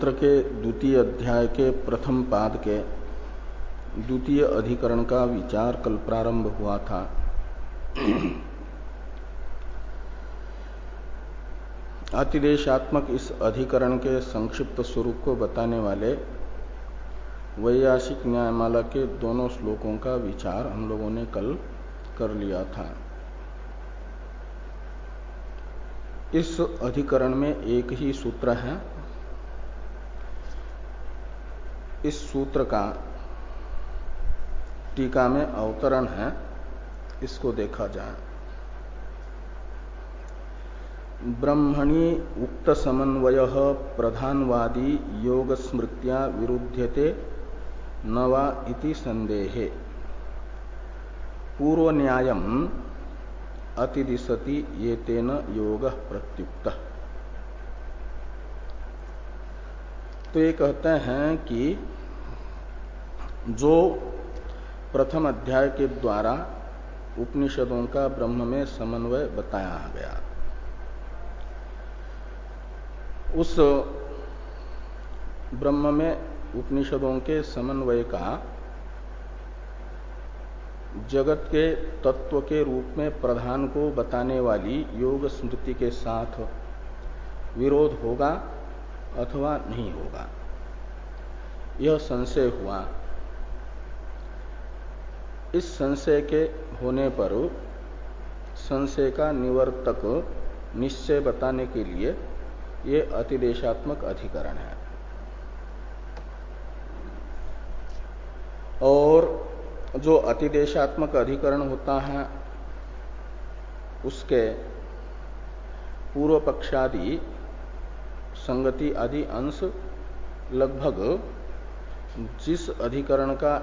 सूत्र के द्वितीय अध्याय के प्रथम पाद के द्वितीय अधिकरण का विचार कल प्रारंभ हुआ था। अतिदेशात्मक इस अधिकरण के संक्षिप्त स्वरूप को बताने वाले वैयासिक न्यायमाला के दोनों श्लोकों का विचार हम लोगों ने कल कर लिया था। इस अधिकरण में एक ही सूत्र है इस सूत्र का टीका में अवतरण है, इसको देखा जाए। ब्रह्मणी उक्त समन्वय प्रधानवादी योग स्मृत्या विरुध्यते नवा इति संदेहे। पूर्व न्यायम अतिदिशति ये तेन योग प्रत्युक्त। तो ये कहते हैं कि जो प्रथम अध्याय के द्वारा उपनिषदों का ब्रह्म में समन्वय बताया गया। उस ब्रह्म में उपनिषदों के समन्वय का जगत के तत्व के रूप में प्रधान को बताने वाली योग स्मृति के साथ विरोध होगा अथवा नहीं होगा। यह संशय हुआ इस संशय के होने पर संशय का निवर्तक निश्चय बताने के लिए ये अतिदेशात्मक अधिकरण है। और जो अतिदेशात्मक अधिकरण होता है, उसके पूर्व पक्षादि संगति आदि अंश लगभग जिस अधिकरण का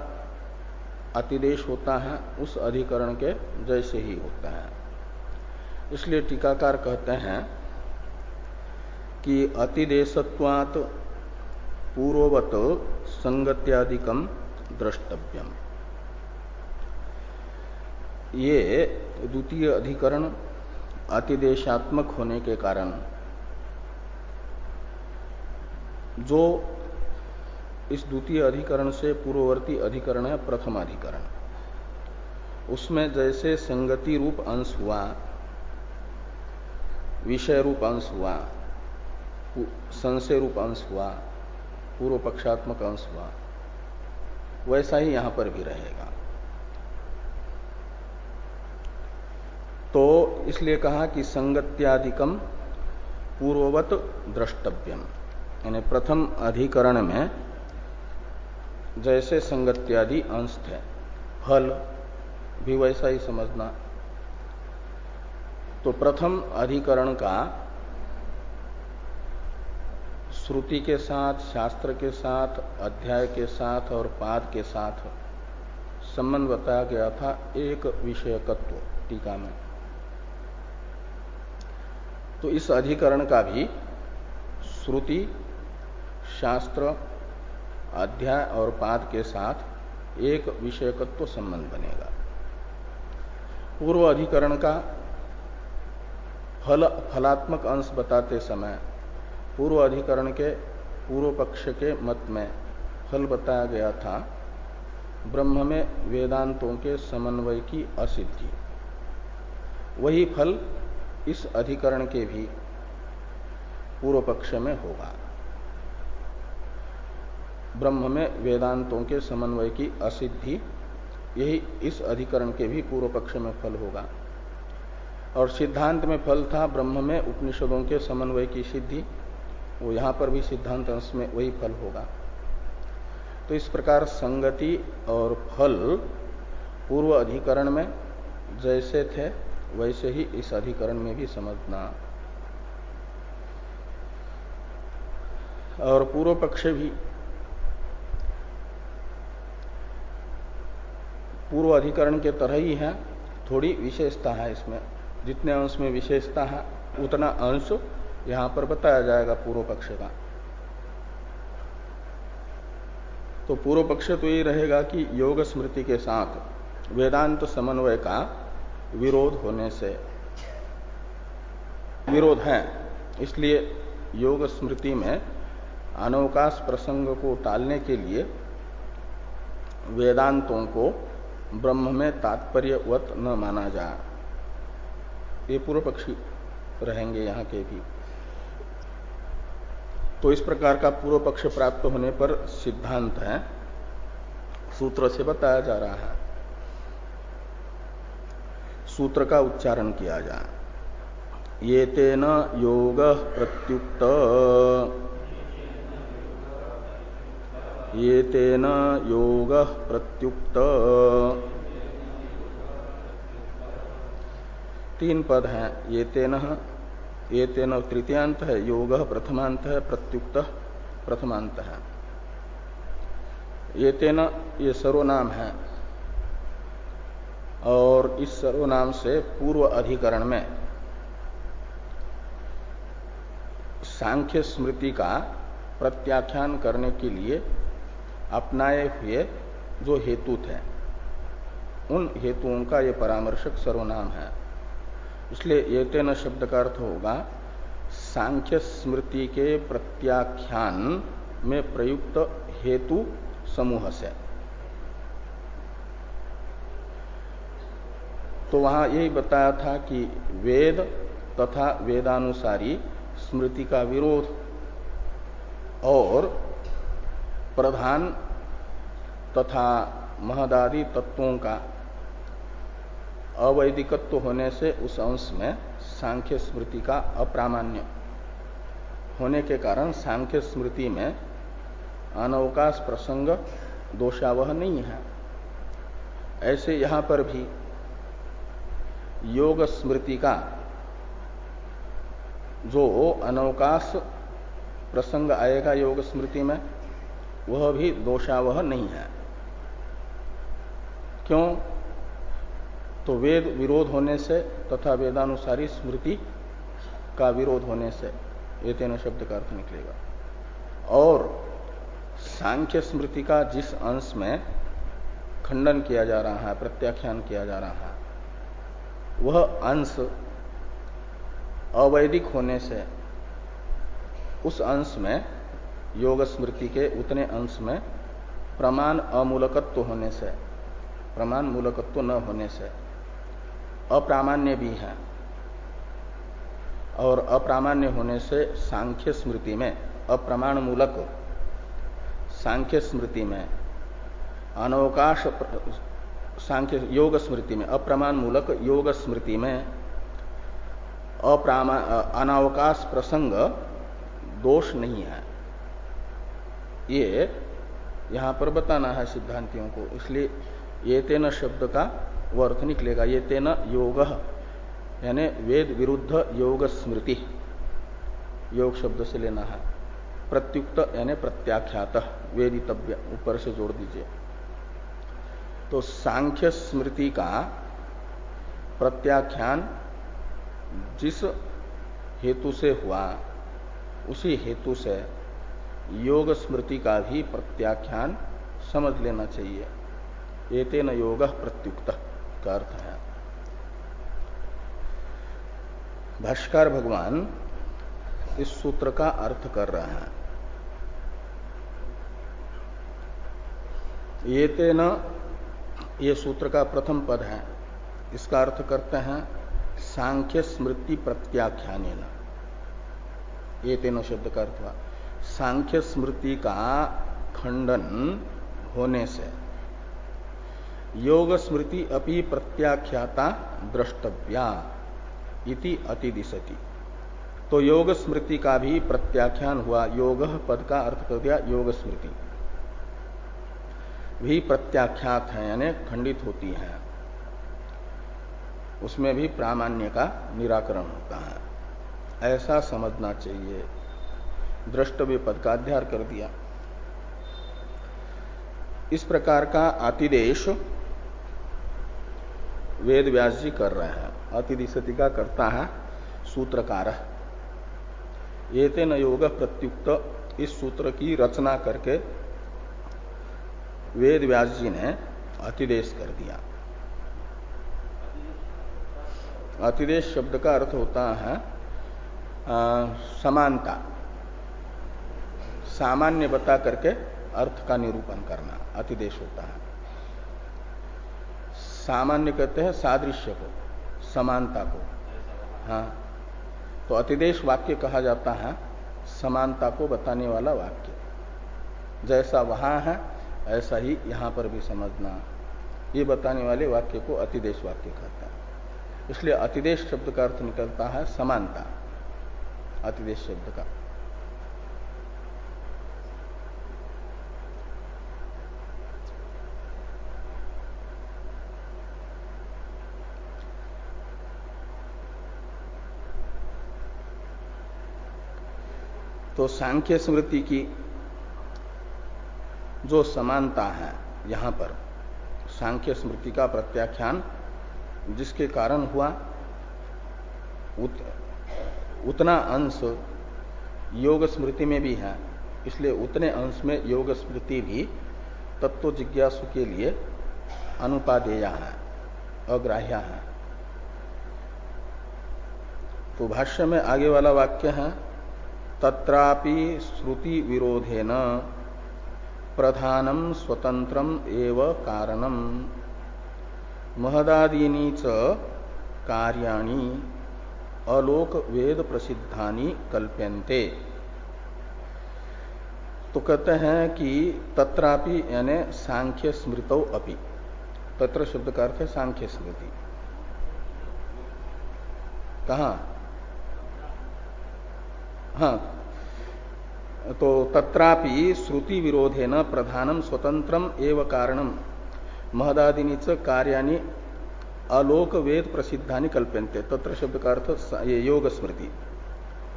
अतिदेश होता है, उस अधिकरण के जैसे ही होता है। इसलिए टीकाकार कहते हैं कि अतिदेशत्वात पूर्ववत संगत्यादिकम द्रष्टव्यम। ये द्वितीय अधिकरण अतिदेशात्मक होने के कारण, जो इस द्वितीय अधिकरण से पूर्ववर्ती अधिकरण है प्रथम अधिकरण। उसमें जैसे संगति रूप अंश हुआ, विषय रूप अंश हुआ संशय रूप अंश हुआ पूर्व पक्षात्मक अंश हुआ, वैसा ही यहाँ पर भी रहेगा। तो इसलिए कहा कि संगत्यादिकम पूर्ववत द्रष्टव्यम यानी प्रथम अधिकरण में जैसे संगत्यादि अंश थे। फल भी वैसा ही समझना। तो प्रथम अधिकरण का श्रुति के साथ, शास्त्र के साथ, अध्याय के साथ और पाद के साथ संबंध बताया गया था एक विषयकत्व टीका में। तो इस अधिकरण का भी श्रुति, शास्त्र अध्याय और पाद के साथ एक विषयकत्व संबंध बनेगा। पूर्व अधिकरण का फल, फलात्मक अंश बताते समय पूर्व अधिकरण के पूर्व पक्ष के मत में फल बताया गया था, ब्रह्म में वेदांतों के समन्वय की असिद्धि। वही फल इस अधिकरण के भी पूर्व पक्ष में होगा। ब्रह्म में वेदांतों के समन्वय की असिद्धि, यही इस अधिकरण के भी पूर्व पक्ष में फल होगा। और सिद्धांत में फल था ब्रह्म में उपनिषदों के समन्वय की सिद्धि, वो यहाँ पर भी सिद्धांत अंश में वही फल होगा। तो इस प्रकार संगति और फल पूर्व अधिकरण में जैसे थे, वैसे ही इस अधिकरण में भी समझना। और पूर्व पक्ष भी पूर्व अधिकरण के तरह ही है, थोड़ी विशेषता है इसमें। जितने अंश में विशेषता है, उतना अंश यहाँ पर बताया जाएगा पूर्व पक्ष का। तो पूर्व पक्ष तो ये रहेगा कि योग स्मृति के साथ वेदांत समन्वय का विरोध होने से विरोध है। इसलिए योग स्मृति में अनवकाश प्रसंग को टालने के लिए वेदांतों को ब्रह्म में तात्पर्यवत न माना जाए ये पूर्व पक्षी रहेंगे यहाँ के भी। तो इस प्रकार का पूर्व पक्ष प्राप्त होने पर सिद्धांत है। सूत्र से बताया जा रहा है। सूत्र का उच्चारण किया जाए ये तेन योग प्रत्युक्त। ये योग प्रत्युक्त। तीन पद हैं ये तेन ये तेन तृतीयांत है, योग प्रथमांत है, प्रत्युक्त प्रथमांत है। ये तेन ये सर्वनाम है। और इस सर्वनाम से पूर्व अधिकरण में सांख्य स्मृति का प्रत्याख्यान करने के लिए अपनाए हुए जो हेतु थे उन हेतुओं का ये परामर्शक सर्वनाम है। इसलिए ये तेन शब्द का अर्थ होगा, सांख्य स्मृति के प्रत्याख्यान में प्रयुक्त हेतु समूह से। तो वहाँ यही बताया था कि वेद तथा वेदानुसारी स्मृति का विरोध और प्रधान तथा महदादि तत्वों का अवैदिकत्व होने से उस अंश में सांख्य स्मृति का अप्रामाण्य होने के कारण सांख्य स्मृति में अनवकाश प्रसंग दोषावह नहीं है। ऐसे यहाँ पर भी योग स्मृति का जो अनवकाश प्रसंग आएगा योग स्मृति में वह भी दोषावह नहीं है। क्यों? तो वेद विरोध होने से तथा वेदानुसारी स्मृति का विरोध होने से ये तेन शब्द का अर्थ निकलेगा। और सांख्य स्मृति का जिस अंश में खंडन किया जा रहा है, प्रत्याख्यान किया जा रहा है, वह अंश अवैदिक होने से उस अंश में योग स्मृति के उतने अंश में प्रमाण अमूलकत्व होने से, प्रमाण मूलकत्व न होने से अप्रामाण्य भी है। और अप्रामाण्य होने से सांख्य स्मृति में अप्रमाण मूलक सांख्य स्मृति में, अनवकाश सांख्य योग स्मृति में अप्रमाण मूलक योग स्मृति में अप्रामा, अनावकाश प्रसंग दोष नहीं है। ये यहाँ पर बताना है सिद्धांतियों को। इसलिए ये तेन शब्द का वो अर्थ निकलेगा। ये तेन योग, यानी वेद विरुद्ध योग स्मृति। योग शब्द से लेना है। प्रत्युक्त, यानी प्रत्याख्यात, वेदितव्य, ऊपर से जोड़ दीजिए। तो सांख्य स्मृति का प्रत्याख्यान जिस हेतु से हुआ, उसी हेतु से योग स्मृति का भी प्रत्याख्यान समझ लेना चाहिए। एतेन योग प्रत्युक्त का अर्थ है। भाष्कर भगवान इस सूत्र का अर्थ कर रहे हैं। ये तेन ये सूत्र का प्रथम पद है। इसका अर्थ करते हैं सांख्य स्मृति प्रत्याख्यान ये तेनो शब्द का अर्थ हुआ। सांख्य स्मृति का खंडन होने से। योग स्मृति अपि प्रत्याख्याता द्रष्टव्या इति अतिदिशति। तो योग स्मृति का भी प्रत्याख्यान हुआ, योग पद का अर्थ कर दिया, योग स्मृति। भी प्रत्याख्यात है, यानी खंडित होती है। उसमें भी प्रामाण्य का निराकरण होता है। ऐसा समझना चाहिए। द्रष्टव्य पद का अध्यार कर दिया। इस प्रकार का अतिदेश वेद व्यास जी कर रहे हैं। अतिदिशति का करता है सूत्रकार। ये तेन योग प्रत्युक्त इस सूत्र की रचना करके वेद व्यास जी ने अतिदेश कर दिया। अतिदेश शब्द का अर्थ होता है आ, समानता। सामान्य बता करके अर्थ का निरूपण करना, अतिदेश होता है। सामान्य कहते हैं सादृश्य को, समानता को। हाँ तो अतिदेश वाक्य कहा जाता है, समानता को बताने वाला वाक्य। जैसा वहाँ है, ऐसा ही यहाँ पर भी समझना। ये बताने वाले वाक्य को अतिदेश वाक्य कहते हैं। इसलिए अतिदेश शब्द का अर्थ निकलता है समानता, अतिदेश शब्द का। तो सांख्य स्मृति की जो समानता है यहाँ पर सांख्य स्मृति का प्रत्याख्यान जिसके कारण हुआ उत, उतना अंश योग स्मृति में भी है इसलिए उतने अंश में योग स्मृति भी तत्व जिज्ञासु के लिए अनुपादेय है अग्राह्य है। तो भाष्य में आगे वाला वाक्य है तत्रापि श्रुति विरोधेन प्रधानम स्वतंत्रम एव कारणम। महदादीनी च कार्याणी अलोक वेद प्रसिद्धानी कल्प्यन्ते। तो कहते हैं कि तत्रापि यानी सांख्य स्मृतौ अपि। तत्र शब्द का अर्थ है सांख्य स्मृति कहा? हाँ। तो तत्रापि श्रुति विरोधे न प्रधानम स्वतंत्रम एवं कारणम। महदादिनी च कार्यानि अलोक वेद प्रसिद्धानि कल्प्यंते तत्र शब्द का अर्थ ये योग स्मृति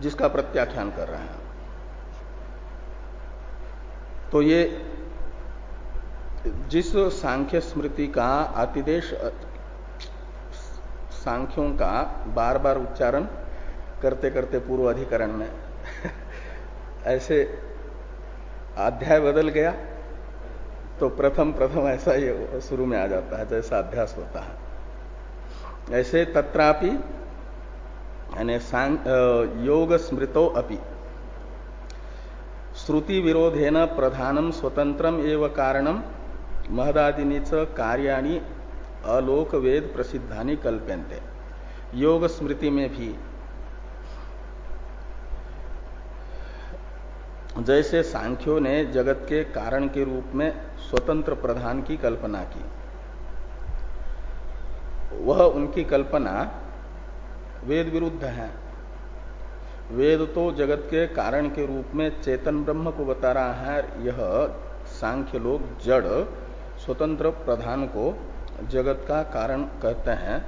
जिसका प्रत्याख्यान कर रहे हैं। तो ये जिस सांख्य स्मृति का, अतिदेश, सांख्यों का बार बार उच्चारण करते करते पूर्व अधिकरण में ऐसे अध्याय बदल गया तो प्रथम प्रथम ऐसा ही शुरू में आ जाता है, जैसा अभ्यास होता है। ऐसे तत्रापि, यानी योग स्मृतो अपि। श्रुति विरोधेन प्रधानम स्वतंत्रम एवं कारणम महदादिनी च कार्याणी अलोक वेद प्रसिद्धानी कल्प्यंते योग स्मृति में भी जैसे सांख्यों ने जगत के कारण के रूप में स्वतंत्र प्रधान की कल्पना की। वह उनकी कल्पना, वेद विरुद्ध है। वेद तो जगत के कारण के रूप में चेतन ब्रह्म को बता रहा है, यह सांख्य लोग जड़, स्वतंत्र प्रधान को जगत का कारण कहते हैं।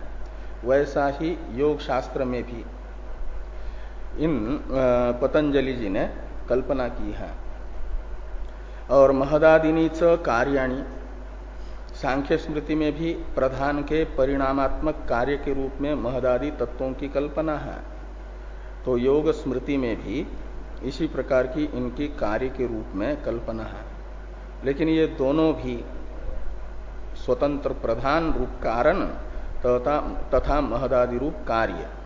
वैसा ही योग शास्त्र में भी। इन पतंजलि जी ने कल्पना की है। और महदादिनी च कार्याणी, सांख्य स्मृति में भी प्रधान के परिणामात्मक कार्य के रूप में महदादि तत्वों की कल्पना है। तो योग स्मृति में भी इसी प्रकार की इनकी कार्य के रूप में कल्पना है। लेकिन ये दोनों भी स्वतंत्र प्रधान रूप कारण तथा तथा महदादि रूप कार्य।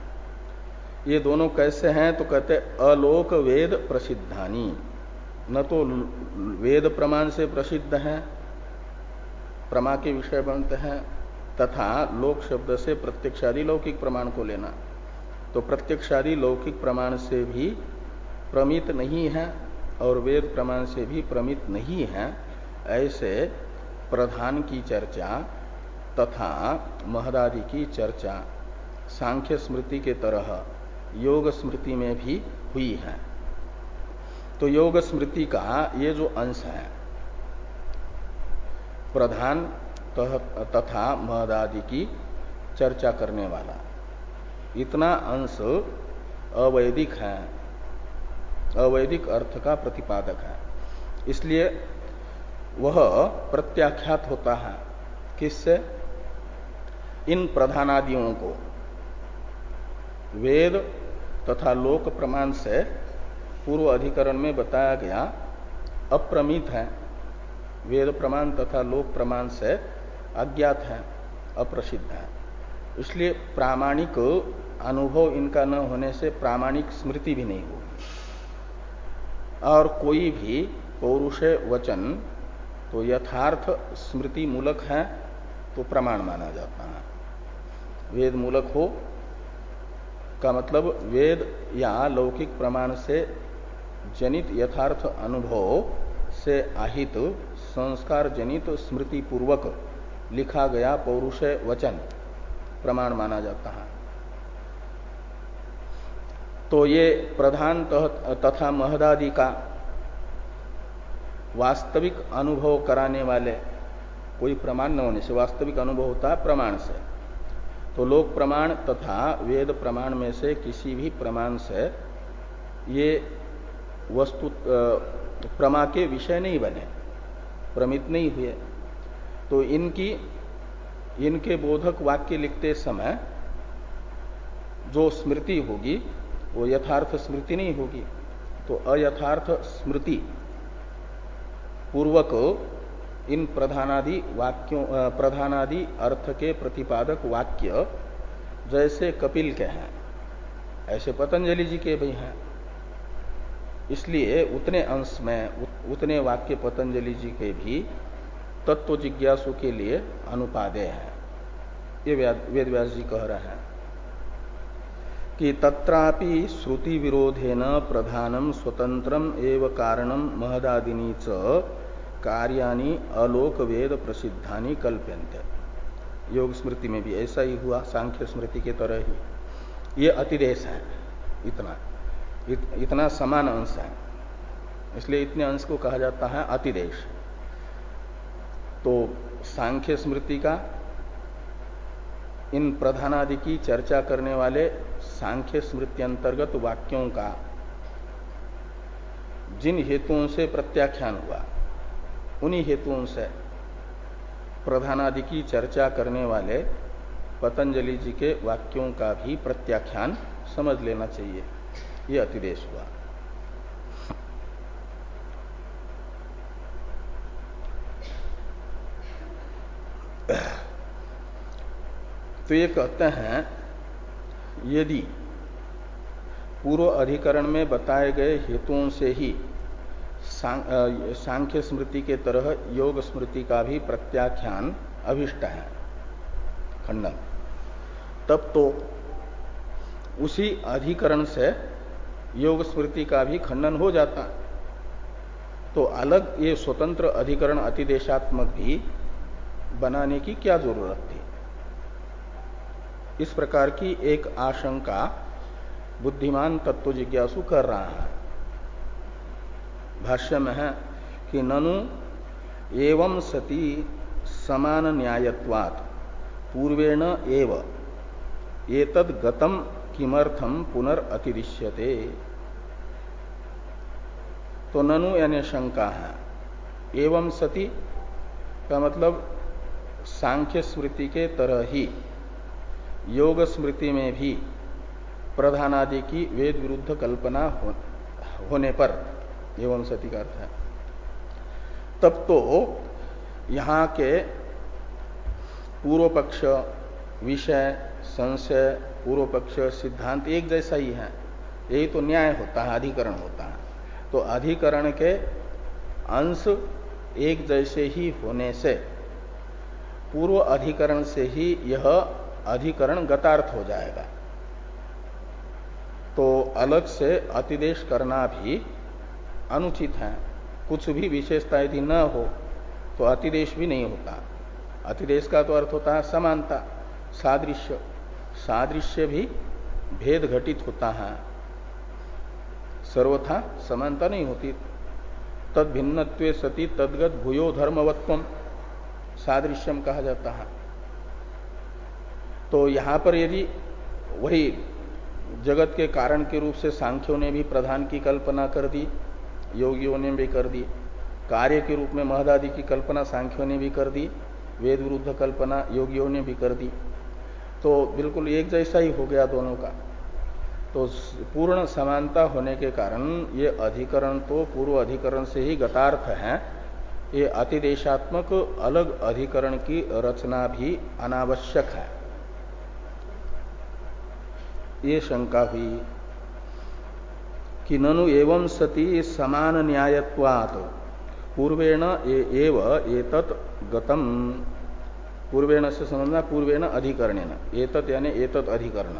ये दोनों कैसे हैं? तो कहते अलोक वेद प्रसिद्धानी। न तो वेद प्रमाण से प्रसिद्ध हैं, प्रमा के विषय बनते हैं, तथा लोक शब्द से प्रत्यक्षादि लौकिक प्रमाण को लेना। तो प्रत्यक्षादि लौकिक प्रमाण से भी प्रमित नहीं है, और वेद प्रमाण से भी प्रमित नहीं है, ऐसे प्रधान की चर्चा तथा महदादि की चर्चा, सांख्य स्मृति के तरह योग स्मृति में भी हुई है। तो योग स्मृति का ये जो अंश है, प्रधान तथा महदादि की चर्चा करने वाला, इतना अंश अवैदिक है, अवैदिक अर्थ का प्रतिपादक है। इसलिए वह प्रत्याख्यात होता है। किससे? इन प्रधानादियों को। वेद तथा लोक प्रमाण से पूर्व अधिकरण में बताया गया अप्रमित है। वेद प्रमाण तथा लोक प्रमाण से अज्ञात है, अप्रसिद्ध है। इसलिए प्रामाणिक अनुभव इनका न होने से प्रामाणिक स्मृति भी नहीं होगी। और कोई भी पौरुष वचन तो यथार्थ स्मृति मूलक है तो प्रमाण माना जाता है। वेद मूलक हो का मतलब वेद या लौकिक प्रमाण से जनित यथार्थ अनुभव से आहित संस्कार जनित स्मृति पूर्वक लिखा गया पौरुष वचन प्रमाण माना जाता है। तो ये प्रधान तथा महदादि का वास्तविक अनुभव कराने वाले कोई प्रमाण न होने से, वास्तविक अनुभव होता है प्रमाण से। तो लोक प्रमाण तथा वेद प्रमाण में से किसी भी प्रमाण से ये वस्तु प्रमा के विषय नहीं बने, प्रमित नहीं हुए। तो इनकी, इनके बोधक वाक्य लिखते समय जो स्मृति होगी, वो यथार्थ स्मृति नहीं होगी। तो अयथार्थ स्मृति पूर्वक इन प्रधानादि वाक्यों प्रधानादि अर्थ के प्रतिपादक वाक्य जैसे कपिल के हैं, ऐसे पतंजलि जी के भी हैं। इसलिए उतने अंश में उतने वाक्य पतंजलि जी के भी तत्व जिज्ञासु के लिए अनुपादेय हैं। ये वेद व्यास जी कह रहे हैं कि तत्रापि श्रुति विरोधेन प्रधानम स्वतंत्रम एवं कारणम महदादिनी च कार्यानि अलोक वेद प्रसिद्धानि कल्प्यंत योग स्मृति में भी ऐसा ही हुआ सांख्य स्मृति के तरह ही। ये अतिदेश है इतना इत, इतना समान अंश है। इसलिए इतने अंश को कहा जाता है अतिदेश। तो सांख्य स्मृति का इन प्रधानादि की चर्चा करने वाले सांख्य स्मृति अंतर्गत वाक्यों का जिन हेतुओं से प्रत्याख्यान हुआ उन्हीं हेतुओं से प्रधानादि की चर्चा करने वाले पतंजलि जी के वाक्यों का भी प्रत्याख्यान समझ लेना चाहिए। यह अतिदेश हुआ। तो ये कहते हैं, यदि पूर्व अधिकरण में बताए गए हेतुओं से ही सांख्य स्मृति के तरह योग स्मृति का भी प्रत्याख्यान अभिष्ट है, खंडन। तब तो उसी अधिकरण से योग स्मृति का भी खंडन हो जाता। है तो अलग ये स्वतंत्र अधिकरण अतिदेशात्मक भी बनाने की क्या ज़रूरत थी? इस प्रकार की एक आशंका बुद्धिमान तत्व जिज्ञासु कर रहा है। भाष्य में है कि ननु एवं सती समान न्यायत्वात्। पूर्वेण एव। एतद गतम किमर्थम पुनर्अतिरिश्यते तो ननु यानी शंका है। एवं सती का मतलब सांख्य स्मृति के तरह ही योग स्मृति में भी प्रधानादि की वेद विरुद्ध कल्पना हो, होने पर एवं सती का अर्थ है। तब तो यहाँ के पूर्व पक्ष विषय, संशय पूर्व पक्ष सिद्धांत एक जैसा ही है। यही तो न्याय होता है, अधिकरण होता है। तो अधिकरण के अंश एक जैसे ही होने से, पूर्व अधिकरण से ही यह अधिकरण गतार्थ हो जाएगा। तो अलग से अतिदेश करना भी अनुचित है। कुछ भी विशेषता यदि न हो तो अतिदेश भी नहीं होता। अतिदेश का तो अर्थ होता है समानता, सादृश्य। सादृश्य भी भेद घटित होता है। सर्वथा समानता नहीं होती। तद भिन्न सती तदगत भूयो धर्मवत्व, सादृश्यम कहा जाता है। तो यहाँ पर यदि वही जगत के कारण के रूप से सांख्यों ने भी प्रधान की कल्पना कर दी योगियों ने भी कर दी। कार्य के रूप में महदादि की कल्पना सांख्यों ने भी कर दी। वेद विरुद्ध कल्पना योगियों ने भी कर दी। तो बिल्कुल एक जैसा ही हो गया दोनों का। तो पूर्ण समानता होने के कारण ये अधिकरण तो पूर्व अधिकरण से ही गतार्थ है। ये अतिदेशात्मक अलग अधिकरण की रचना भी अनावश्यक है। ये शंका हुई कि ननु एवं सती समान न्यायत्वात्। पूर्वेण एव एतत् गतम। पूर्वेण से समझना पूर्वेण अधिकरण एतत् यानी एतत् अधिकरण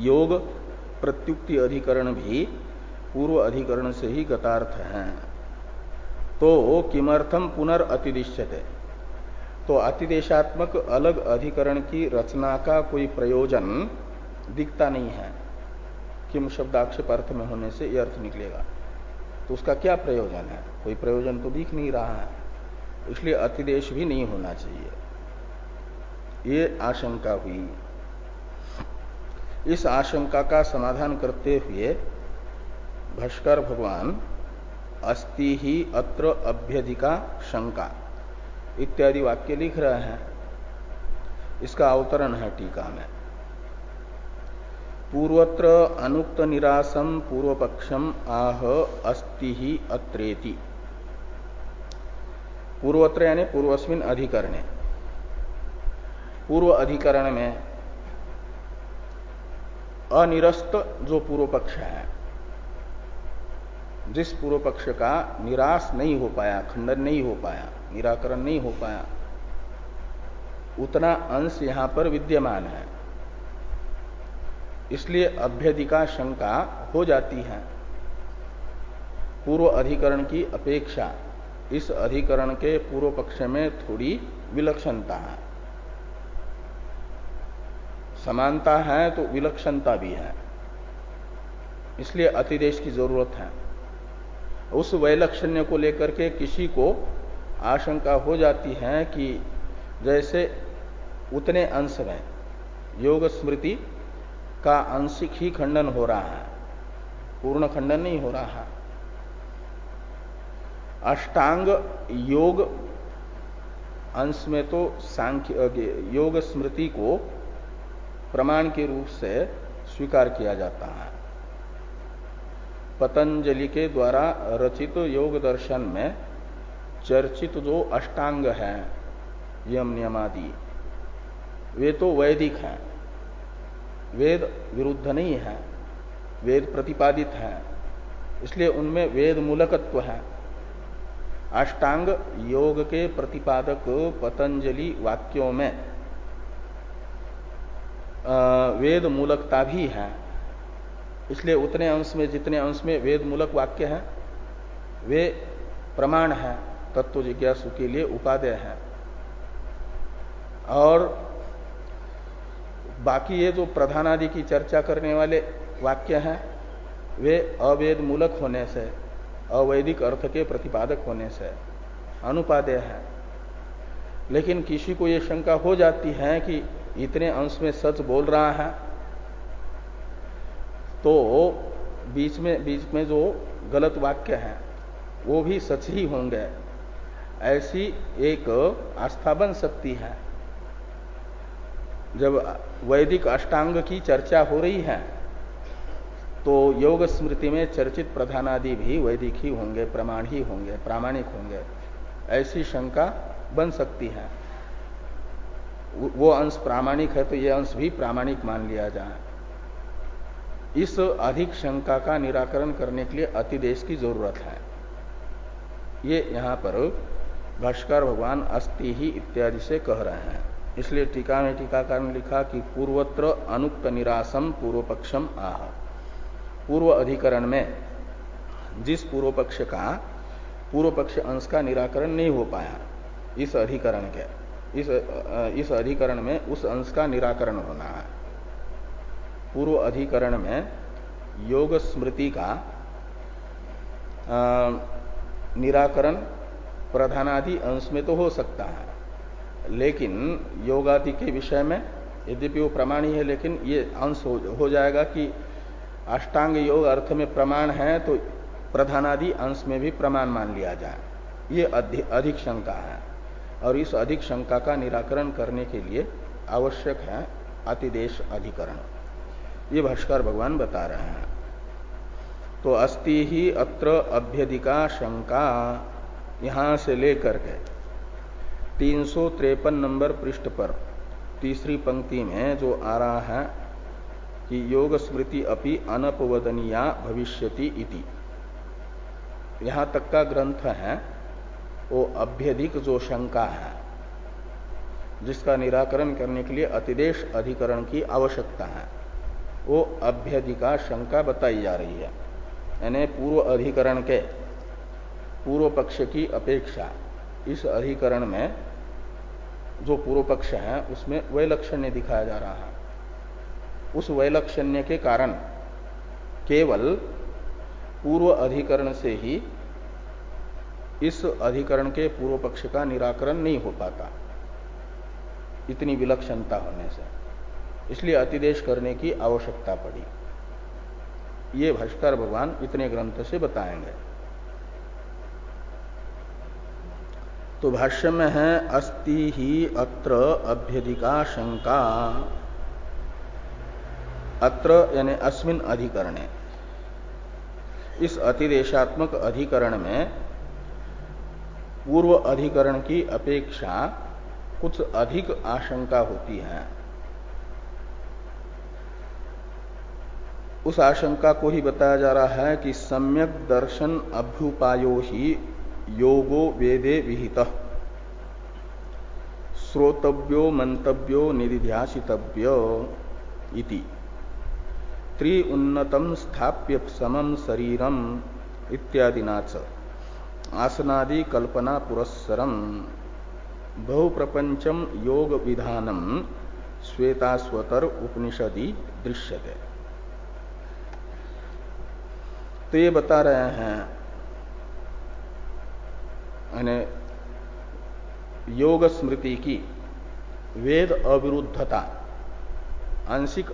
योग प्रत्युक्ति अधिकरण भी पूर्व अधिकरण से ही गतार्थ है। तो किमर्थम पुनर्अतिदिश्यते तो अतिदेशात्मक अलग अधिकरण की रचना का कोई प्रयोजन दिखता नहीं है। किम शब्दाक्षेप अर्थ में होने से यह अर्थ निकलेगा। तो उसका क्या प्रयोजन है? कोई प्रयोजन तो दिख नहीं रहा है। इसलिए अतिदेश भी नहीं होना चाहिए। ये आशंका हुई। इस आशंका का समाधान करते हुए भास्कर भगवान अस्ति ही अत्र अभ्यधिका शंका इत्यादि वाक्य लिख रहे हैं। इसका अवतरण है टीका में। पूर्वत्र अनुक्त निरासम पूर्व पक्षम आह अस्ति ही अत्रेति। पूर्वत्र यानी पूर्वस्मिन अधिकरण। पूर्व अधिकरण में अनिरस्त जो पूर्व पक्ष है, जिस पूर्व पक्ष का निराश नहीं हो पाया, खंडन नहीं हो पाया, निराकरण नहीं हो पाया, उतना अंश यहाँ पर विद्यमान है। इसलिए अभ्यधिका शंका हो जाती है। पूर्व अधिकरण की अपेक्षा इस अधिकरण के पूर्व पक्ष में थोड़ी विलक्षणता है। समानता है तो विलक्षणता भी है। इसलिए अतिदेश की ज़रूरत है। उस वैलक्षण्य को लेकर के किसी को आशंका हो जाती है कि जैसे उतने अंश में योग स्मृति का आंशिक ही खंडन हो रहा है। पूर्ण खंडन नहीं हो रहा है। अष्टांग योग अंश में तो सांख्य योग स्मृति को प्रमाण के रूप से स्वीकार किया जाता है। पतंजलि के द्वारा रचित योग दर्शन में चर्चित जो अष्टांग है, यम नियमादि वे तो वैदिक हैं। वेद विरुद्ध नहीं है, वेद प्रतिपादित है, इसलिए उनमें वेद मूलकत्व है। अष्टांग योग के प्रतिपादक पतंजलि वाक्यों में वेद मूलकता भी है, इसलिए उतने अंश में, जितने अंश में वेद मूलक वाक्य हैं, वे प्रमाण है, तत्व जिज्ञासु के लिए उपादेय है। और बाकी ये जो प्रधान आदि की चर्चा करने वाले वाक्य हैं, वे अवेद मूलक होने से अवैधिक अर्थ के प्रतिपादक होने से अनुपादेय है। लेकिन किसी को ये शंका हो जाती है कि इतने अंश में सच बोल रहा है तो बीच में बीच में जो गलत वाक्य हैं, वो भी सच ही होंगे। ऐसी एक आस्था बन सकती है। जब वैदिक अष्टांग की चर्चा हो रही है तो योग स्मृति में चर्चित प्रधानादि भी वैदिक ही होंगे, प्रमाण ही होंगे, प्रामाणिक होंगे। ऐसी शंका बन सकती है। वो अंश प्रामाणिक है तो ये अंश भी प्रामाणिक मान लिया जाए। इस अधिक शंका का निराकरण करने के लिए अतिदेश की ज़रूरत है। ये यहाँ पर भाष्कर भगवान अस्ति ही इत्यादि से कह रहे हैं। इसलिए टीका में टीकाकार ने लिखा कि पूर्वत्र अनुक्त निरासम पूर्व पक्षम आह। पूर्व अधिकरण में जिस पूर्व पक्ष का पूर्व पक्ष अंश का निराकरण नहीं हो पाया, इस अधिकरण के, इस इस अधिकरण में उस अंश का निराकरण होना है। पूर्व अधिकरण में योग स्मृति का निराकरण प्रधानादि अंश में तो हो सकता है। लेकिन योगादि के विषय में यद्यपि वो प्रमाण ही है लेकिन ये अंश हो, हो जाएगा कि अष्टांग योग अर्थ में प्रमाण है तो प्रधानादि अंश में भी प्रमाण मान लिया जाए। ये अधिक शंका है। और इस अधिक शंका का निराकरण करने के लिए आवश्यक है अतिदेश अधिकरण। ये भाष्कर भगवान बता रहे हैं। तो अस्ति ही अत्र अभ्यधिका शंका यहाँ से लेकर के तीन नंबर पृष्ठ पर, तीसरी पंक्ति में जो आ रहा है कि योग स्मृति अपि अनपवदनिया भविष्यति इति। यहाँ तक का ग्रंथ है, वो अभ्यधिक जो शंका है, जिसका निराकरण करने के लिए अतिदेश अधिकरण की आवश्यकता है, वो अभ्यधिका शंका बताई जा रही है। यानी पूर्व अधिकरण के, पूर्व पक्ष की अपेक्षा इस अधिकरण में जो पूर्व पक्ष है, उसमें वैलक्षण्य दिखाया जा रहा है। उस वैलक्षण्य के कारण केवल पूर्व अधिकरण से ही इस अधिकरण के पूर्व पक्ष का निराकरण नहीं हो पाता। इतनी विलक्षणता होने से। इसलिए अतिदेश करने की आवश्यकता पड़ी। ये भाष्कर भगवान इतने ग्रंथ से बताएँगे। तो भाष्य में है, अस्ति ही अत्र अभ्यधिका शंका अत्र यानी अस्मिन अधिकरण। इस अतिदेशात्मक अधिकरण में पूर्व अधिकरण की अपेक्षा कुछ अधिक आशंका होती है। उस आशंका को ही बताया जा रहा है कि सम्यक दर्शन अभ्युपायो ही योगो वेदे विहित। श्रोतव्यो मंतव्यो निधिध्यासितव्य इति। त्रि स्थाप्य समम शरीरम इत्यादि नाच आसनादि कल्पना पुरस्सरम बहुप्रपंचम योग विधानम श्वेतास्वतर उपनिषदि दृश्यते। तो ये बता रहे हैं योग स्मृति की वेद अविरुद्धता, आंशिक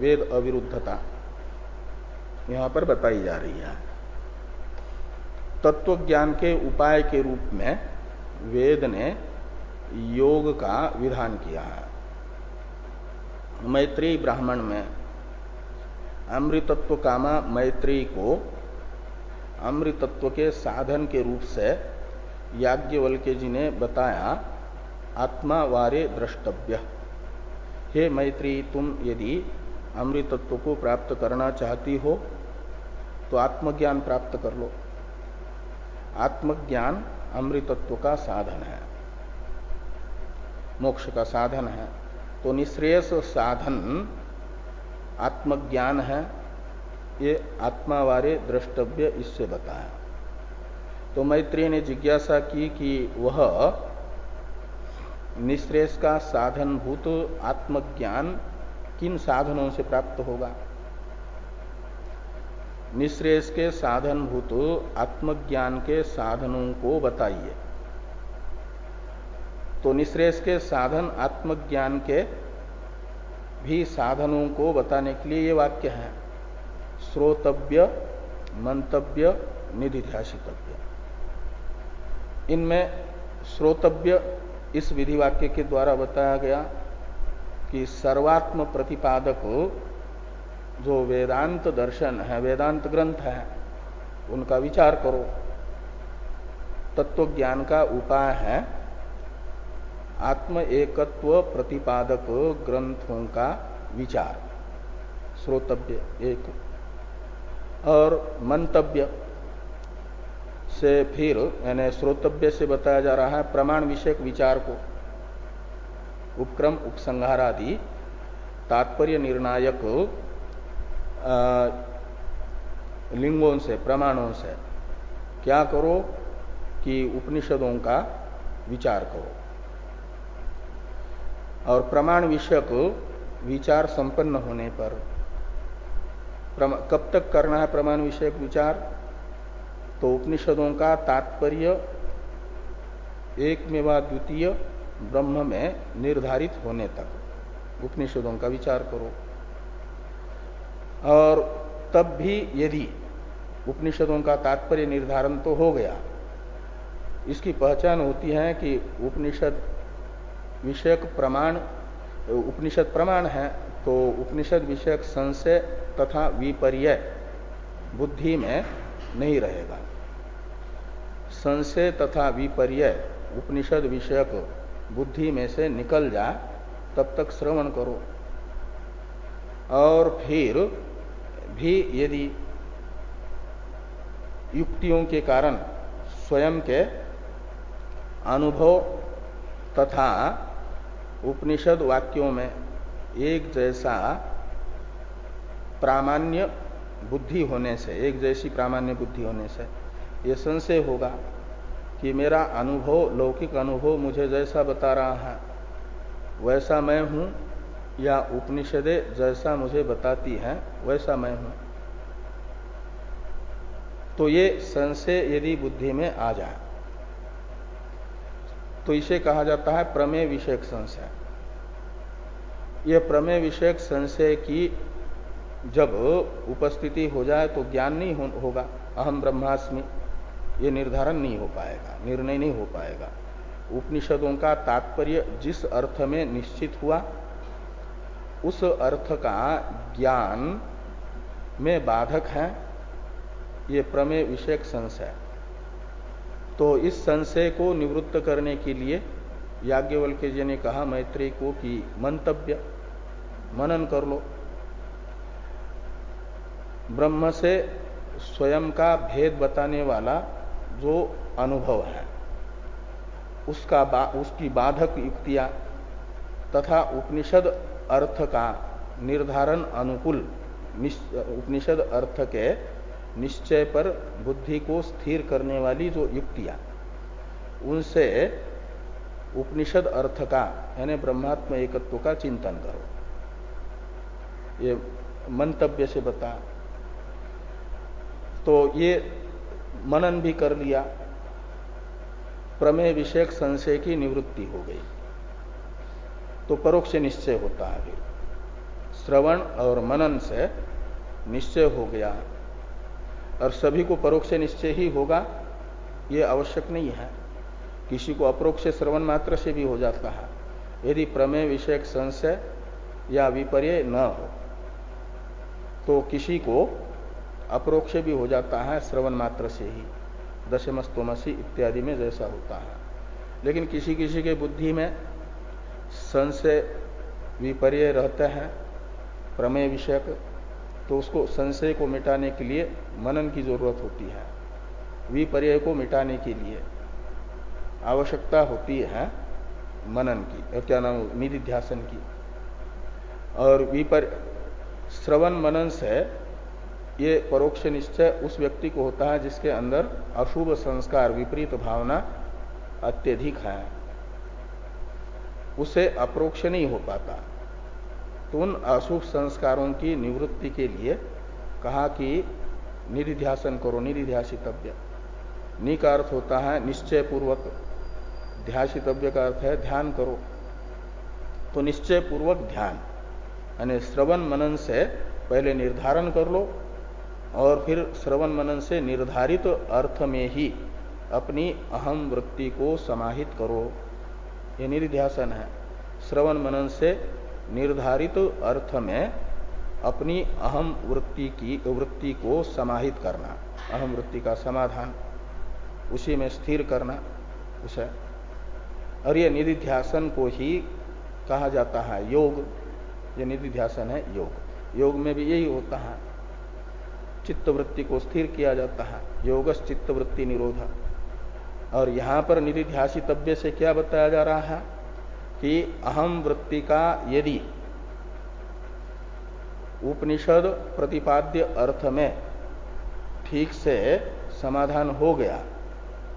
वेद अविरुद्धता यहाँ पर बताई जा रही है। तत्व ज्ञान के उपाय के रूप में वेद ने योग का विधान किया है। मैत्री ब्राह्मण में अमृतत्व कामा मैत्री को अमृतत्व के साधन के रूप से याज्ञवल्क्य जी ने बताया, आत्मा वारे द्रष्टव्य। हे मैत्री, तुम यदि अमृतत्व को प्राप्त करना चाहती हो तो आत्मज्ञान प्राप्त कर लो। आत्मज्ञान अमृतत्व का साधन है। मोक्ष का साधन है। तो निश्रेयस साधन आत्मज्ञान है। ये आत्मावारे द्रष्टव्य इससे बताया। तो मैत्री ने जिज्ञासा की कि वह निश्रेष का साधनभूत आत्मज्ञान किन साधनों से प्राप्त होगा? निश्रेष के साधनभूत आत्मज्ञान के साधनों को बताइए। तो निश्रेष के साधन, आत्मज्ञान के भी साधनों को बताने के लिए ये वाक्य है। श्रोतव्य, मंतव्य निधि निधिध्यासितव्य। इनमें श्रोतव्य इस विधि वाक्य के द्वारा बताया गया कि सर्वात्म प्रतिपादक जो वेदांत दर्शन है, वेदांत ग्रंथ है, उनका विचार करो। तत्व ज्ञान का उपाय है, आत्म एकत्व प्रतिपादक ग्रंथों का विचार। श्रोतव्य एक। और मंतव्य से फिर यानी श्रोतव्य से बताया जा रहा है प्रमाण विषयक विचार को। उपक्रम उपसंहार आदि तात्पर्य निर्णायक लिंगों से, प्रमाणों से। क्या करो कि उपनिषदों का विचार करो। और प्रमाण विषयक विचार संपन्न होने पर कब तक करना है प्रमाण विषयक विचार? तो उपनिषदों का तात्पर्य एक मेवा द्वितीय ब्रह्म में निर्धारित होने तक। उपनिषदों का विचार करो। और तब भी यदि उपनिषदों का तात्पर्य निर्धारण तो हो गया, इसकी पहचान होती है कि उपनिषद विषयक प्रमाण, उपनिषद प्रमाण है तो उपनिषद विषयक संशय तथा विपर्य बुद्धि में नहीं रहेगा। संशय तथा विपर्य उपनिषद विषयक बुद्धि में से निकल जाए तब तक श्रवण करो। और फिर भी यदि युक्तियों के कारण स्वयं के अनुभव तथा उपनिषद वाक्यों में एक जैसा प्रामाण्य बुद्धि होने से, एक जैसी प्रामाण्य बुद्धि होने से, ये संशय होगा कि मेरा अनुभव, लौकिक अनुभव मुझे जैसा बता रहा है, वैसा मैं हूँ, या उपनिषदे जैसा मुझे बताती है, वैसा मैं हूँ। तो ये संशय यदि बुद्धि में आ जाए तो इसे कहा जाता है प्रमेय विषयक संशय। यह प्रमेय विषयक संशय की जब उपस्थिति हो जाए तो ज्ञान नहीं हो, होगा। अहम ब्रह्मास्मि। ये निर्धारण नहीं हो पाएगा निर्णय नहीं हो पाएगा। उपनिषदों का तात्पर्य जिस अर्थ में निश्चित हुआ उस अर्थ का ज्ञान में बाधक है। ये प्रमेय विषयक संशय। तो इस संशय को निवृत्त करने के लिए याज्ञवल्क्य जी ने कहा मैत्री को कि मंतव्य मनन कर लो। ब्रह्म से स्वयं का भेद बताने वाला जो अनुभव है उसका बा, उसकी बाधक युक्तियाँ तथा उपनिषद अर्थ का निर्धारण अनुकूल उपनिषद अर्थ के निश्चय पर बुद्धि को स्थिर करने वाली जो युक्तियाँ उनसे उपनिषद अर्थ का यानी ब्रह्मात्म एकत्व का चिंतन करो। ये मंतव्य से बता तो ये मनन भी कर लिया। प्रमेय विषयक संशय की निवृत्ति हो गई। तो परोक्ष निश्चय होता है फिर। श्रवण और मनन से निश्चय हो गया। और सभी को परोक्ष निश्चय ही होगा, ये आवश्यक नहीं है। किसी को अप्रोक्ष श्रवण मात्र से भी हो जाता है, यदि प्रमेय विषयक संशय या विपर्य न हो। तो किसी को अप्रोक्ष भी हो जाता है श्रवण मात्र से ही। दशमस्तोमसी इत्यादि में जैसा होता है। लेकिन किसी किसी के बुद्धि में संशय विपर्य रहते हैं, प्रमेय विषयक तो उसको संशय को मिटाने के लिए मनन की ज़रूरत होती है। विपर्य को मिटाने के लिए आवश्यकता होती है मनन की क्या नाम निधि निधिध्यासन की। और विपर श्रवण मनन से ये परोक्ष निश्चय उस व्यक्ति को होता है जिसके अंदर अशुभ संस्कार, विपरीत भावना अत्यधिक है। उसे अप्रोक्ष नहीं हो पाता। तो उन अशुभ संस्कारों की निवृत्ति के लिए कहा कि निधिध्यासन करो निधिध्यासितव्य नि का अर्थ होता है निश्चय पूर्वक ध्यासितव्य का अर्थ है ध्यान करो। तो निश्चय पूर्वक ध्यान। यानी श्रवण मनन से पहले निर्धारण कर लो और फिर श्रवण मनन से निर्धारित तो अर्थ में ही अपनी अहम वृत्ति को समाहित करो। ये निर्ध्यासन है। श्रवण मनन से निर्धारित तो अर्थ में अपनी अहम वृत्ति की, वृत्ति को समाहित करना, अहम वृत्ति का समाधान, उसी में स्थिर करना, उसे। और ये निधिध्यासन को ही कहा जाता है योग। ये निधिध्यासन है योग। योग में भी यही होता है। चित्तवृत्ति को स्थिर किया जाता है। योगस चित्तवृत्ति निरोध। और यहाँ पर निधिध्यासितव्य से क्या बताया जा रहा है कि अहम वृत्ति का यदि उपनिषद प्रतिपाद्य अर्थ में ठीक से समाधान हो गया,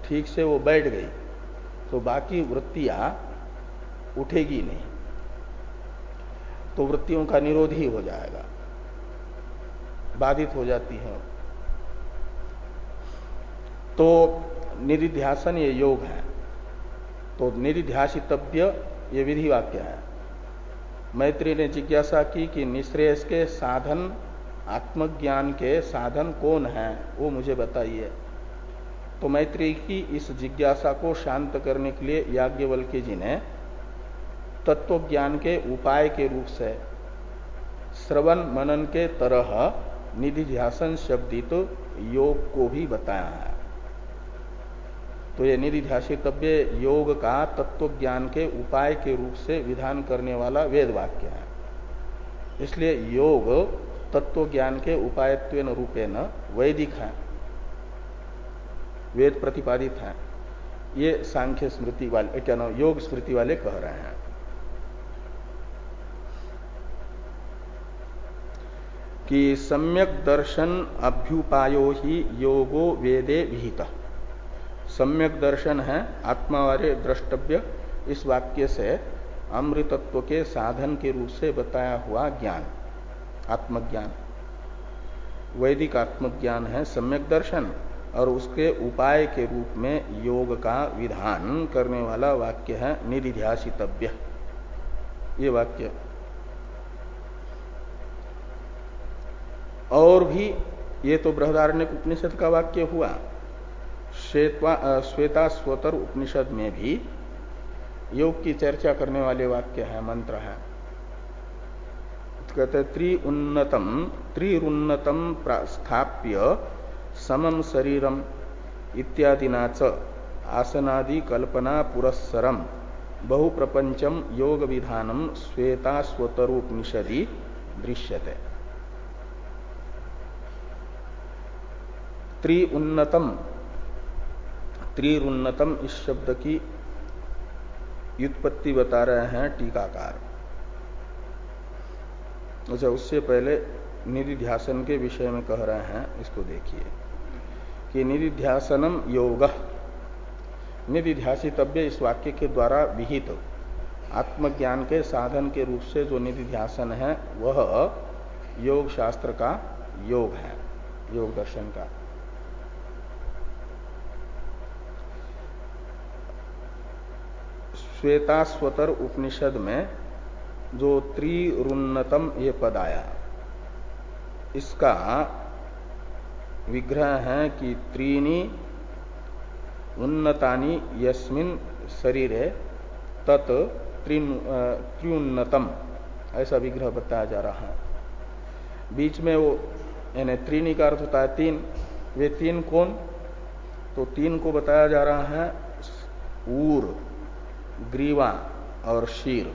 ठीक से वो बैठ गई तो बाकी वृत्तियाँ उठेगी नहीं। तो वृत्तियों का निरोध ही हो जाएगा। बाधित हो जाती है। तो निधिध्यासन ये योग है। तो निधिध्यासितव्य ये विधि वाक्य है। मैत्री ने जिज्ञासा की कि निश्रेयस के साधन, आत्मज्ञान के साधन कौन है, वो मुझे बताइए। तो मैत्री की इस जिज्ञासा को शांत करने के लिए याज्ञवल्क्य जी ने तत्व ज्ञान के उपाय के रूप से श्रवण मनन के तरह निधि ध्यासन शब्दित योग को भी बताया है। तो ये निधि ध्यासितव्य योग का तत्व ज्ञान के उपाय के रूप से विधान करने वाला वेद वाक्य है। इसलिए योग तत्व ज्ञान के उपायत्व रूपेण वैदिक है। वेद प्रतिपादित है। ये सांख्य स्मृति वाले, क्या नाम, योग स्मृति वाले कह रहे हैं। कि सम्यक दर्शन अभ्युपायो ही योगो वेदे विहित। सम्यक दर्शन है, आत्मा वाले द्रष्टव्य, इस वाक्य से अमृतत्व के साधन के रूप से बताया हुआ ज्ञान, आत्मज्ञान। वैदिक आत्मज्ञान है सम्यक दर्शन, और उसके उपाय के रूप में योग का विधान करने वाला वाक्य है निधिध्यासितव्य। ये वाक्य और भी, ये तो बृहदारण्य उपनिषद का वाक्य हुआ। श्वेता स्वतर उपनिषद में भी योग की चर्चा करने वाले वाक्य है, मंत्र है। कहते त्रि उन्नतम त्रिउन्नतम स्थाप्य समम शरीरम इत्यादि नाच आसनादि कल्पना पुरस्सरम बहुप्रपंचम योग विधानम श्वेता स्वतरूपनिषदि दृश्यते। त्रिउन्नतम। त्रिरुन्नतम इस शब्द की व्युत्पत्ति बता रहे हैं टीकाकार। अच्छा उससे पहले निधिध्यासन के विषय में कह रहे हैं, इसको देखिए, कि निधिध्यासनम योग। निधिध्यासितव्य इस वाक्य के द्वारा विहित। आत्मज्ञान के साधन के रूप से जो निधिध्यासन है, वह योग शास्त्र का योग है, योग दर्शन का। श्वेतास्वतर उपनिषद में जो त्रिरुन्नतम ये पद आया, इसका विग्रह है कि त्रीनी उन्नतानी यस्मिन शरीरे तत् त्रिउन्नतम ऐसा विग्रह बताया जा रहा है। बीच में वो, यानी त्रीनी का अर्थ होता है तीन, वे तीन कौन? तो तीन को बताया जा रहा है ऊर। ग्रीवा और शीर।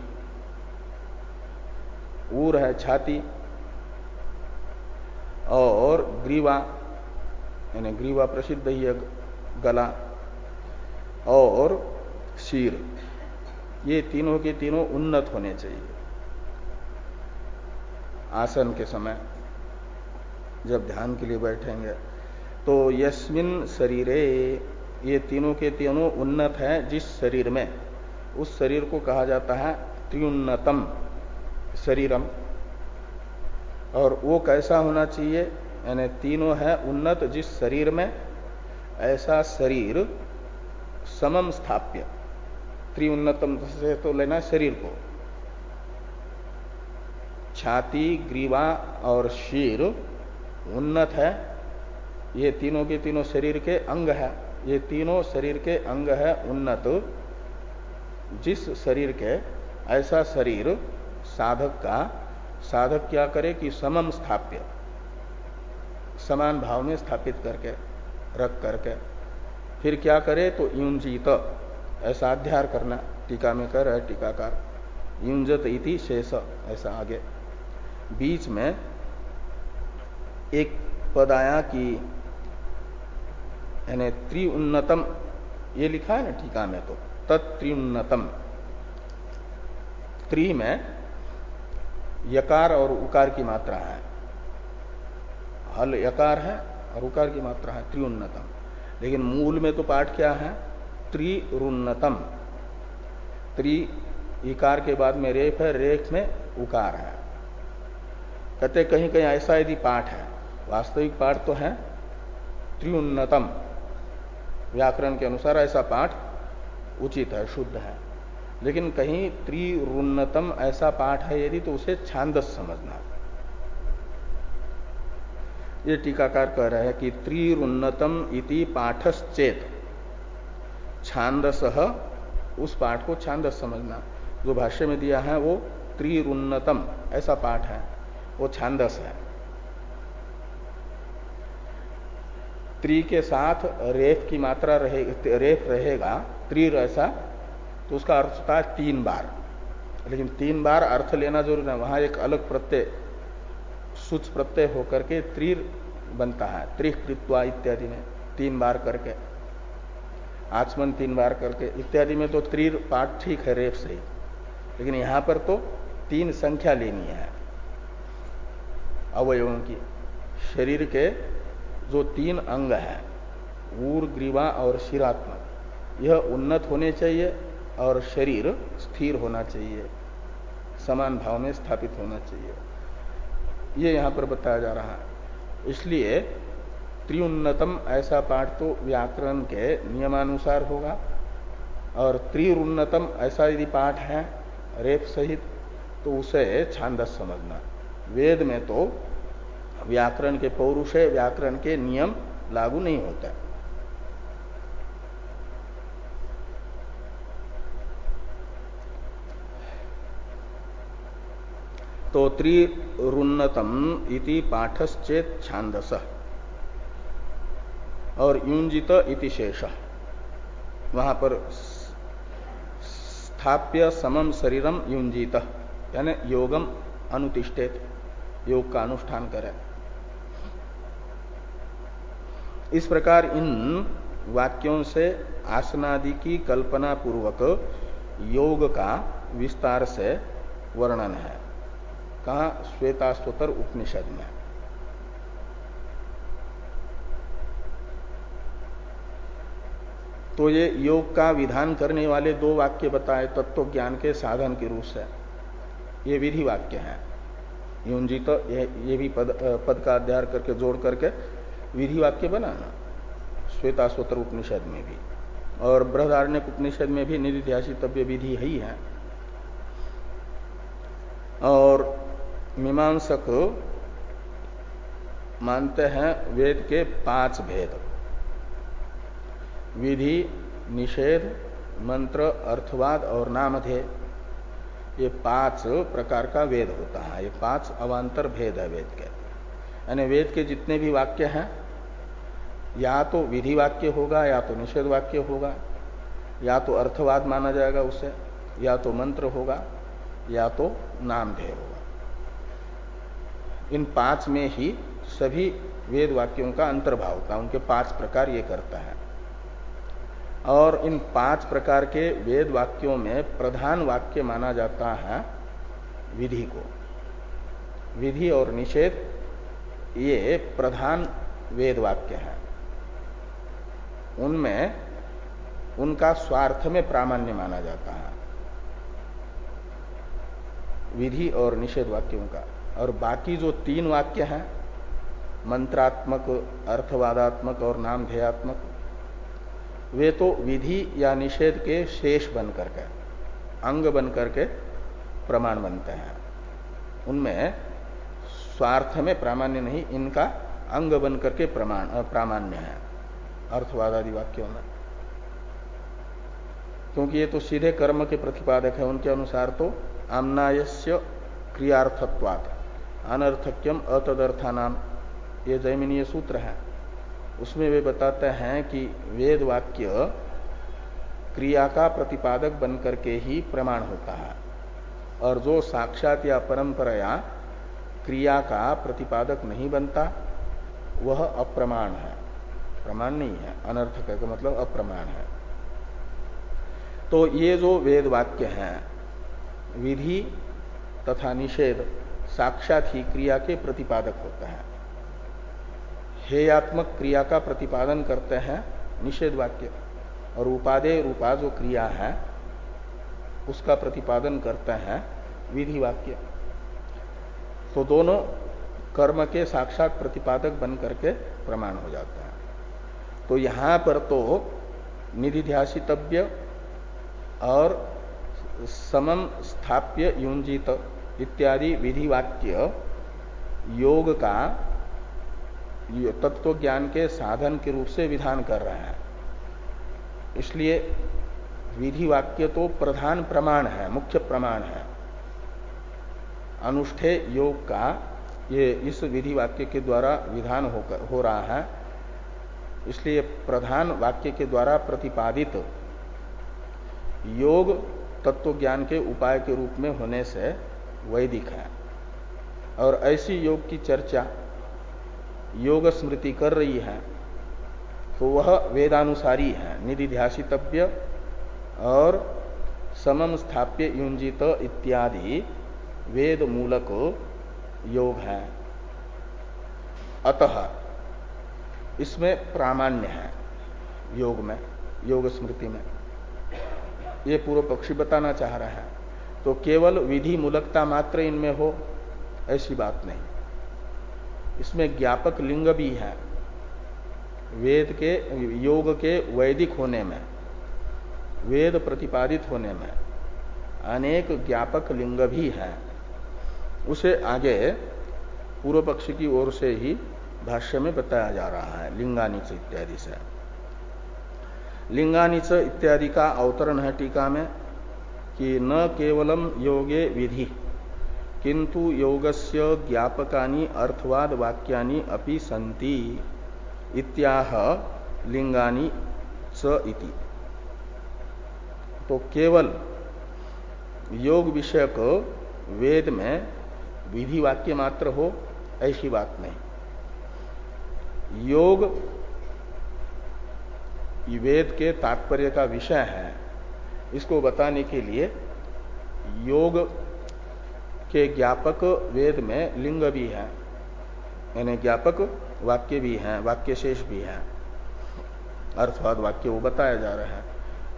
ऊर है छाती और ग्रीवा, यानी ग्रीवा प्रसिद्ध ही है गला और शीर। ये तीनों के तीनों उन्नत होने चाहिए। आसन के समय जब ध्यान के लिए बैठेंगे तो यस्मिन शरीरे, ये तीनों के तीनों उन्नत है जिस शरीर में उस शरीर को कहा जाता है त्रिउन्नतम शरीरम। और वो कैसा होना चाहिए? यानी तीनों है उन्नत जिस शरीर में, ऐसा शरीर समम स्थाप्य। त्रिउन्नतम से तो लेना शरीर को। छाती, ग्रीवा और शीर उन्नत है। ये तीनों के तीनों शरीर के अंग है। ये तीनों शरीर के अंग है उन्नत। जिस शरीर के ऐसा शरीर साधक का, साधक क्या करे कि समम स्थाप्य, समान भाव में स्थापित करके, रख करके, फिर क्या करे तो यूंजीत ऐसा अध्यार करना, टीका में कर है टीकाकार युंजत इति शेष, ऐसा आगे। बीच में एक पद आया कि, यानी त्रिउन्नतम, ये लिखा है ना टीका में तो तत्त्रिउन्नतम त्रि में यकार और उकार की मात्रा है। हल यकार है और उकार की मात्रा है, त्रिउन्नतम। लेकिन मूल में तो पाठ क्या है? त्रिरुन्नतम। त्रि इकार के बाद में रेफ है, रेख में उकार है। कहते कहीं कहीं ऐसा यदि पाठ है, वास्तविक पाठ तो है त्रिउन्नतम। व्याकरण के अनुसार ऐसा पाठ उचित है, शुद्ध है। लेकिन कहीं त्रिरुन्नतम ऐसा पाठ है यदि तो उसे छांदस समझना। ये टीकाकार कह रहे हैं कि त्रिरुन्नतम इति पाठश्चेत। छांदस, उस पाठ को छांदस समझना। जो भाष्य में दिया है, वो त्रिरुन्नतम, ऐसा पाठ है, वो छांदस है। त्रि के साथ रेफ की मात्रा रहे, रेफ रहेगा त्रिर ऐसा तो उसका अर्थ होता है तीन बार। लेकिन तीन बार अर्थ लेना ज़रूरी है वहाँ एक अलग प्रत्यय सुच प्रत्यय होकर के त्रिर बनता है, त्रिकृत्वा इत्यादि में, तीन बार करके, आचमन तीन बार करके, इत्यादि में तो त्रिर पाठ ठीक है रेफ से लेकिन यहाँ पर तो तीन संख्या लेनी है, अवयवों की, शरीर के जो तीन अंग है, ऊर, ग्रीवा और शिरात्मक यह उन्नत होने चाहिए और शरीर स्थिर होना चाहिए, समान भाव में स्थापित होना चाहिए। ये यहाँ पर बताया जा रहा है। इसलिए त्रिउन्नतम ऐसा पाठ तो व्याकरण के नियमानुसार होगा और त्रिउन्नतम ऐसा यदि पाठ है, रेप सहित तो उसे छांदस समझना। वेद में तो व्याकरण के पौरुष है, व्याकरण के नियम लागू नहीं होता। तो त्रिरुन्नतम इति पाठश्चेत छांदस और युंजित इति शेष। वहाँ पर स्थाप्य समम शरीरम युंजित यानी योगम अनुतिष्ठित, योग का अनुष्ठान करें। इस प्रकार इन वाक्यों से आसनादि की कल्पना पूर्वक योग का विस्तार से वर्णन है। कहा श्वेतास्वतर उपनिषद में। तो ये योग का विधान करने वाले दो वाक्य बताए तत्व ज्ञान के साधन के रूप से। ये विधि वाक्य हैं। युंजित ये, ये भी पद, पद का अध्ययन करके जोड़ करके विधि वाक्य बना। ना श्वेतास्वतर उपनिषद में भी। और बृहदारण्य उपनिषद में भी निधिध्यासितव्य विधि ही है। और मीमांसक मानते हैं वेद के पाँच भेद। विधि, निषेध, मंत्र, अर्थवाद और नामधेय। ये पाँच प्रकार का वेद होता है। ये पाँच अवान्तर भेद है वेद के। यानी वेद के जितने भी वाक्य हैं या तो विधि वाक्य होगा, या तो निषेध वाक्य होगा, या तो अर्थवाद माना जाएगा उसे, या तो मंत्र होगा, या तो नामधेय होगा। इन पाँच में ही सभी वेद वाक्यों का अंतर्भाव होता है उनके पाँच प्रकार ये करता है। और इन पाँच प्रकार के वेद वाक्यों में प्रधान वाक्य माना जाता है विधि को। विधि और निषेध ये प्रधान वेद वाक्य है। उनमें उनका स्वार्थ में प्रामाण्य माना जाता है। विधि और निषेध वाक्यों का। और बाकी जो तीन वाक्य हैं, मंत्रात्मक, अर्थवादात्मक और नाम ध्येयात्मक वे तो विधि या निषेध के शेष बन करके अंग बन करके प्रमाण बनते हैं। उनमें स्वार्थ में प्रामाण्य नहीं, इनका अंग बन करके प्रमाण प्रामाण्य है। अर्थवादादि वाक्यों में क्योंकि ये तो सीधे कर्म के प्रतिपादक है, उनके अनुसार तो आमनायस्य क्रियार्थत्वात्, अनर्थक्यम अतदर्था नाम ये जैमिनीय सूत्र है। उसमें वे बताते हैं कि वेद वाक्य क्रिया का प्रतिपादक बन करके ही प्रमाण होता है। और जो साक्षात या परंपरा क्रिया का प्रतिपादक नहीं बनता, वह अप्रमाण है। प्रमाण नहीं है। अनर्थक का मतलब अप्रमाण है। तो ये जो वेद वाक्य हैं, विधि तथा निषेध साक्षात ही क्रिया के प्रतिपादक होते हैं। हेयात्मक क्रिया का प्रतिपादन करते हैं निषेध वाक्य। और उपादेय रूपा जो क्रिया है, उसका प्रतिपादन करते हैं विधि वाक्य। तो दोनों कर्म के साक्षात प्रतिपादक बन करके प्रमाण हो जाते हैं। तो यहाँ पर तो निधिध्यासितव्य और समम स्थाप्य युंजित इत्यादि विधि वाक्य योग का तत्व ज्ञान के साधन के रूप से विधान कर रहे हैं। इसलिए विधि वाक्य तो प्रधान प्रमाण है मुख्य प्रमाण है। अनुष्ठे योग का ये इस विधि वाक्य के द्वारा विधान हो, हो रहा है। इसलिए प्रधान वाक्य के द्वारा प्रतिपादित योग तत्व ज्ञान के उपाय के रूप में होने से वैदिक है। और ऐसी योग की चर्चा योग स्मृति कर रही है तो वह वेदानुसारी है निधि निधिध्यासितव्य और समम स्थाप्य युंजित इत्यादि वेद मूलक योग है। अतः इसमें प्रामाण्य है, योग में, योग स्मृति में। ये पूर्व पक्षी बताना चाह रहा है। तो केवल विधि मूलकता मात्र इनमें हो, ऐसी बात नहीं। इसमें ज्ञापक लिंग भी है, वेद के, योग के वैदिक होने में, वेद प्रतिपादित होने में अनेक ज्ञापक लिंग भी है। उसे आगे पूर्व पक्ष की ओर से ही भाष्य में बताया जा रहा है, लिंगानिच इत्यादि से। लिंगानिच इत्यादि का अवतरण है टीका में कि न केवलम योगे विधि, किंतु योगस्य ज्ञापकानि, अर्थवाद वाक्यानि अपि सन्ति, इत्याह लिंगानि च इति। तो केवल योग विषयक वेद में विधि वाक्य मात्र हो, ऐसी बात नहीं। योग वेद के तात्पर्य का विषय है। इसको बताने के लिए योग के ज्ञापक वेद में लिंग भी है। यानी ज्ञापक वाक्य भी है वाक्य शेष भी है। अर्थवाद वाक्य वो बताया जा रहा है।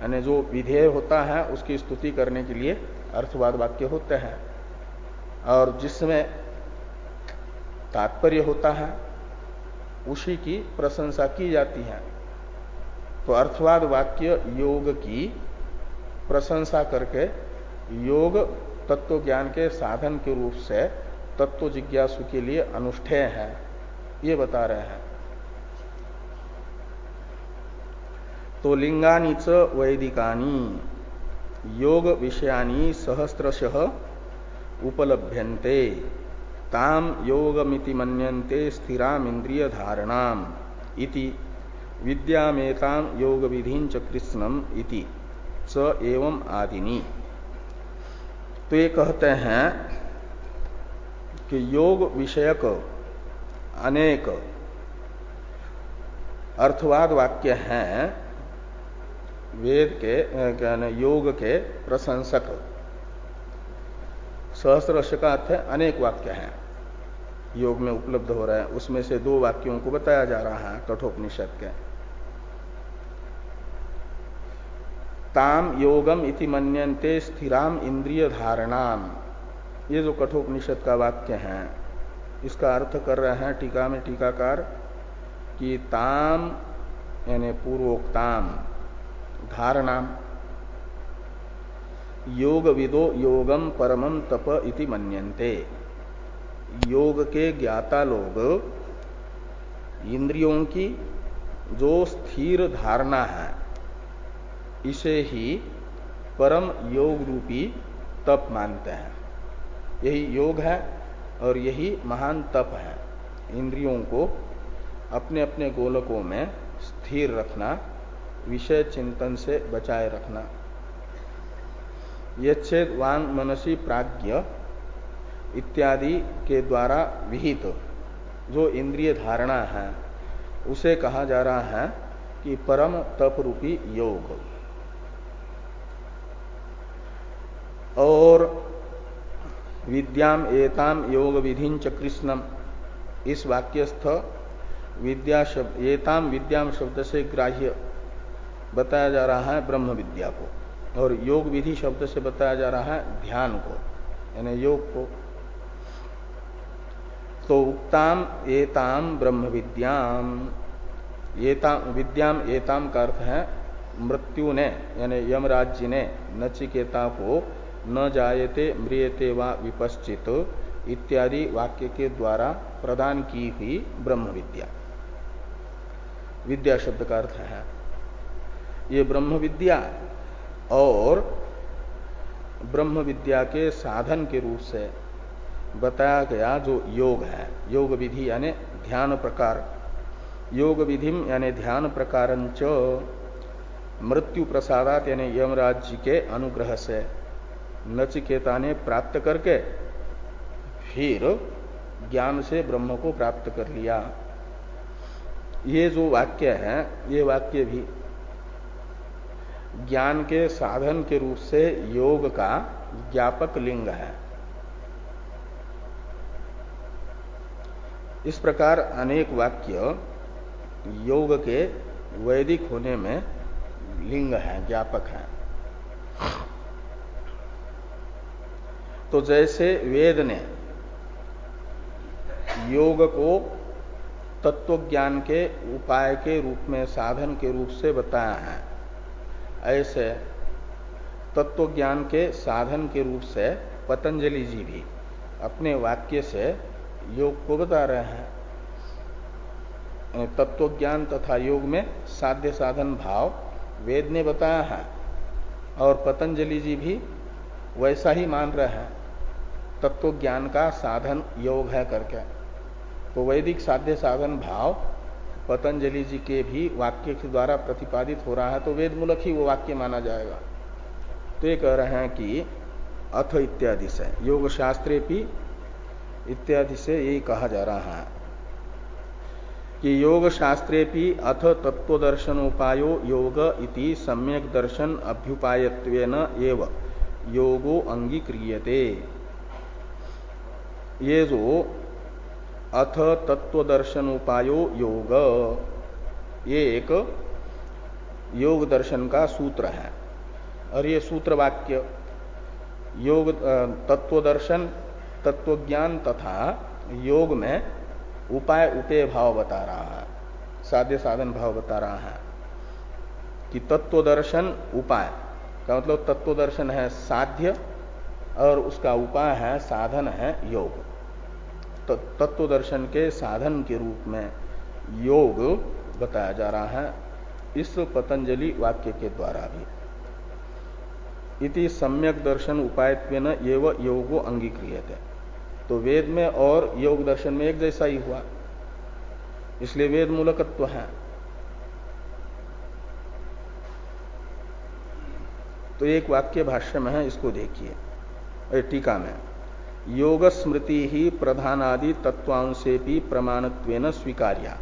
यानी जो विधेय होता है, उसकी स्तुति करने के लिए अर्थवाद वाक्य होते हैं। और जिसमें तात्पर्य होता है उसी की प्रशंसा की जाती है। तो अर्थवाद वाक्य योग की प्रशंसा करके योग तत्व ज्ञान के साधन के रूप से तत्व जिज्ञासु के लिए अनुष्ठेय है। ये बता रहे हैं। तो लिंगानी च वैदिकानी, योग विषयानी सहस्रश उपलभ्यन्ते। ताम योगमिति मन्यन्ते स्थिराम इंद्रिय धारणाम इति विद्यामेताम योग विधि च कृष्णम इति। च एवं आदिनी। तो ये कहते हैं कि योग विषयक अनेक अर्थवाद वाक्य हैं वेद के योग के प्रशंसक। सहस्र का अर्थ है, अनेक वाक्य हैं। योग में उपलब्ध हो रहा है। उसमें से दो वाक्यों को बताया जा रहा है, कठोपनिषद के। ताम योगम इति मन्यन्ते स्थिराम इंद्रिय धारणाम। ये जो कठोपनिषद का वाक्य है, इसका अर्थ कर रहे हैं टीका में टीकाकार कि ताम, यानी पूर्वोक्ताम, धारणाम। योग विदो योगम परमम तप इति मन्यन्ते। योग के ज्ञाता लोग, इंद्रियों की जो स्थिर धारणा है, इसे ही परम योग रूपी तप मानते हैं। यही योग है और यही महान तप है। इंद्रियों को अपने अपने गोलकों में स्थिर रखना, विषय चिंतन से बचाए रखना। यच्छेद वांग मनसी प्राज्ञ इत्यादि के द्वारा विहित। जो इंद्रिय धारणा है, उसे कहा जा रहा है कि परम तप रूपी योग। और विद्याम एताम योग विधि च कृष्णम। इस वाक्यस्थ विद्या शब्द, एताम विद्याम शब्द से ग्राह्य बताया जा रहा है ब्रह्म विद्या को। और योग विधि शब्द से बताया जा रहा है ध्यान को, यानी योग को। तो उक्ताम एताम ब्रह्म विद्याम। एताम विद्याम, एताम का अर्थ है मृत्यु ने यानी यमराज जी ने नचिकेता को न जायते, म्रियते वा विपश्चित इत्यादि वाक्य के द्वारा प्रदान की हुई ब्रह्म विद्या। विद्या शब्द का अर्थ है, ये ब्रह्म विद्या और ब्रह्म विद्या के साधन के रूप से बताया गया जो योग है। योग विधि यानी ध्यान प्रकार। योग विधि यानी ध्यान प्रकार मृत्यु प्रसादात यानी यमराज जी के अनुग्रह से नचिकेता ने प्राप्त करके फिर ज्ञान से ब्रह्म को प्राप्त कर लिया। ये जो वाक्य है, ये वाक्य भी ज्ञान के साधन के रूप से योग का ज्ञापक लिंग है। इस प्रकार अनेक वाक्य योग के वैदिक होने में लिंग है, ज्ञापक है। तो जैसे वेद ने योग को तत्व ज्ञान के उपाय के रूप में, साधन के रूप से बताया है ऐसे तत्व ज्ञान के साधन के रूप से पतंजलि जी भी अपने वाक्य से योग को बता रहे हैं। तत्व ज्ञान तथा योग में साध्य साधन भाव वेद ने बताया है और पतंजलि जी भी वैसा ही मान रहे हैं। तत्व ज्ञान का साधन योग है करके। तो वैदिक साध्य साधन भाव पतंजलि जी के भी वाक्य के द्वारा प्रतिपादित हो रहा है तो वेद मूलक ही वो वाक्य माना जाएगा। तो ये कह रहे हैं कि अथ इत्यादि से योग शास्त्रे भी इत्यादि से यही कहा जा रहा है कि योग शास्त्रे भी अथ तत्वदर्शनोपायो योग इति सम्यक दर्शन अभ्युपायत्वेन एव, योगो अंगीक्रियते। ये जो अथ तत्व दर्शन उपायो योग। ये एक योग दर्शन का सूत्र है। और ये सूत्र वाक्य योग तत्व दर्शन तत्व ज्ञान तथा योग में उपाय, उपेय भाव बता रहा है। साध्य साधन भाव बता रहा है कि तत्व दर्शन उपाय, का मतलब तत्व दर्शन है साध्य, और उसका उपाय है साधन है योग। तत्व दर्शन के साधन के रूप में योग बताया जा रहा है, इस पतंजलि वाक्य के द्वारा भी। इति सम्यक दर्शन उपायत्वेन एव योगो अंगीक्रियते। तो वेद में और योग दर्शन में एक जैसा ही हुआ। इसलिए वेद मूलकत्व है। तो एक वाक्य भाष्य में है, इसको देखिए। टीका में। योग स्मृति ही प्रधानादि तत्वांशे भी प्रमाणत्व स्वीकार्या।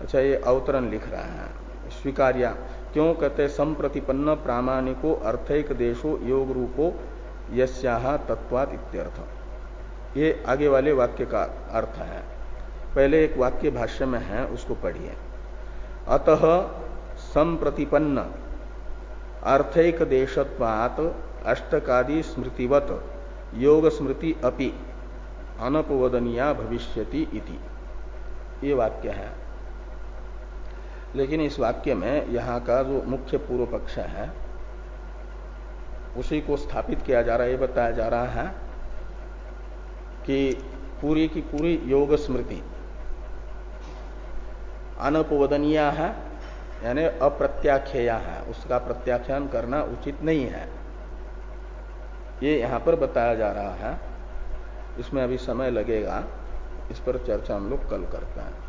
अच्छा ये अवतरण लिख रहा है। स्वीकार्या। क्यों? कहते संप्रतिपन्न प्रामाणिको अर्थैक देशो योग रूपो यस्या तत्वात इत्यर्थ। ये आगे वाले वाक्य का अर्थ है। पहले एक वाक्य भाष्य में है, उसको पढ़िए। अतः संप्रतिपन्न अर्थैक देशत्वात अष्टकादि स्मृतिवत योग स्मृति अपि अनपवदनिया भविष्यति इति। ये वाक्य है। लेकिन इस वाक्य में यहाँ का जो मुख्य पूर्व पक्ष है, उसी को स्थापित किया जा रहा है, ये बताया जा रहा है कि पूरी की पूरी योग स्मृति अनपवदनीय है, यानी अप्रत्याख्या है। उसका प्रत्याख्यान करना उचित नहीं है। ये यहाँ पर बताया जा रहा है। इसमें अभी समय लगेगा। इस पर चर्चा हम लोग कल करते हैं।